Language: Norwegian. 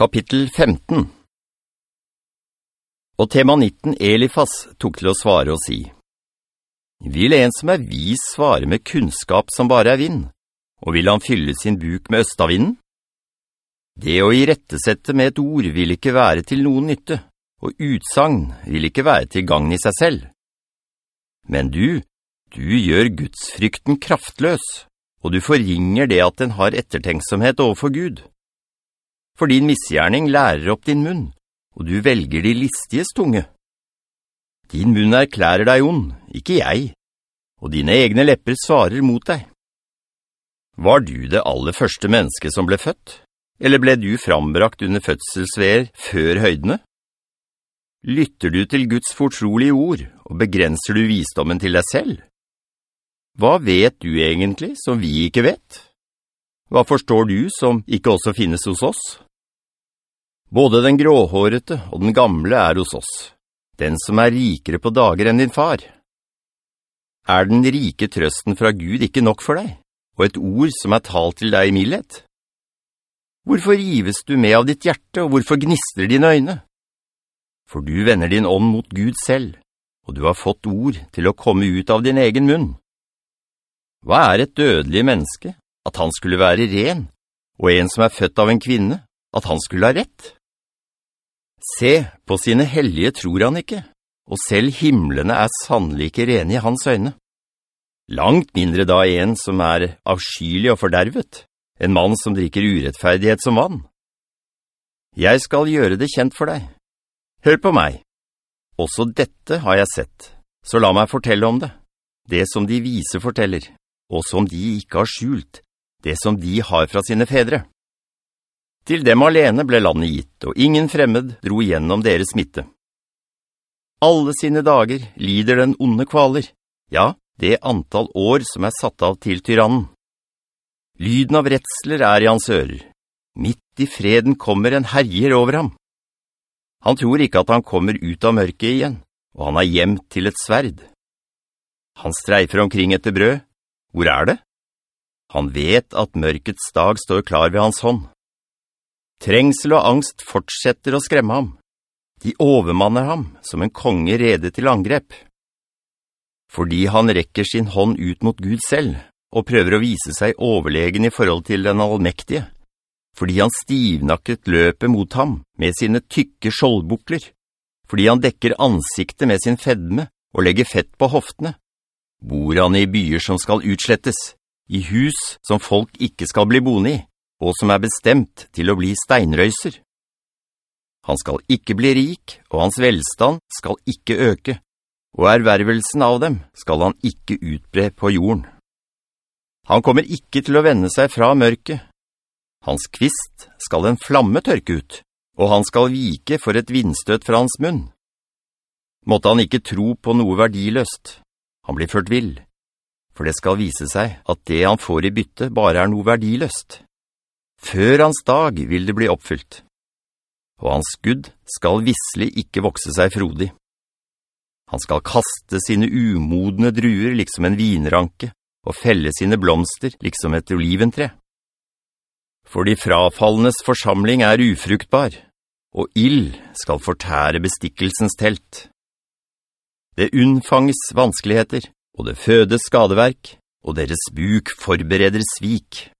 Kapittel 15 Og temanitten Elifas tok til å svare og si, «Vil en som er vis svare med kunnskap som bare er vind, og vil han fylle sin buk med østavinden? Det å irettesette med et ord vil ikke være til noen nytte, og utsagn vil ikke være til gangen i seg selv. Men du, du gjør Guds frykten kraftløs, og du forringer det at den har ettertenksomhet overfor Gud.» For din misgjerning lærer opp din munn, og du velger de listiges tunge. Din munn erklærer deg ond, ikke jeg, og dine egne lepper svarer mot deg. Var du det aller første menneske som ble født, eller ble du frambrakt under fødselsveier før høydene? Lytter du til Guds fortrolige ord, og begrenser du visdommen til deg selv? Hva vet du egentlig som vi ikke vet? Hva forstår du som ikke også finnes hos oss? Både den gråhårete og den gamle er hos oss, den som er rikere på dager enn din far. Er den rike trøsten fra Gud ikke nok for deg, og et ord som er talt til deg i mildhet? Hvorfor rives du med av ditt hjerte, og hvorfor gnister dine øyne? For du vender din ånd mot Gud selv, og du har fått ord til å komme ut av din egen munn. Hva er et dødelig menneske, at han skulle være ren, og en som er født av en kvinne, at han skulle ha rett? Se, på sine hellige tror han ikke, og selv himmelene er sannelig ikke rene i hans øyne. Langt mindre da en som er avskyelig og fordervet, en mann som drikker urettferdighet som vann. Jeg skal gjøre det kjent for deg. Hør på meg. Også dette har jeg sett, så la meg fortelle om det. Det som de vise forteller, og som de ikke har skjult, det som de har fra sine fedre. Til dem alene ble landet gitt, og ingen fremmed dro gjennom deres smitte. Alle sine dager lider den onde kvaler, ja, det antall år som er satt av til tyrannen. Lyden av retsler er i hans ører. Midt i freden kommer en herjer over ham. Han tror ikke at han kommer ut av mørket igjen, og han er gjemt til et sverd. Han streifer omkring etter brød. Hvor er det? Han vet at mørkets dag står klar ved hans hånd. Trengsel og angst fortsetter å skremme ham. De overmanner ham som en konge rede til angrep. Fordi han rekker sin hånd ut mot Gud selv, og prøver å vise seg overlegen i forhold til den allmektige, fordi han stivnakket løpet mot ham med sine tykke skjoldbukler, fordi han dekker ansiktet med sin fedme og legger fett på hoftene, bor han i byer som skal utslettes, i hus som folk ikke skal bli boende i, og som er bestemt til å bli steinrøyser. Han skal ikke bli rik, og hans velstand skal ikke øke, og ervervelsen av dem skal han ikke utbre på jorden. Han kommer ikke til å vende seg fra mørket. Hans kvist skal en flamme tørke ut, og han skal vike for et vindstøt fra hans munn. Måtte han ikke tro på noe verdiløst. Han blir ført vill, for det skal vise seg at det han får i bytte bare er noe verdiløst. Før hans dag vil det bli oppfylt, og hans Gud skal visselig ikke vokse seg frodig. Han skal kaste sine umodne druer liksom en vinranke, og felle sine blomster liksom et oliventre. For de frafallenes forsamling er ufruktbar, og ill skal fortære bestikkelsens telt. Det unnfanges vanskeligheter, og det fødes skadeverk, og deres buk forbereder svik.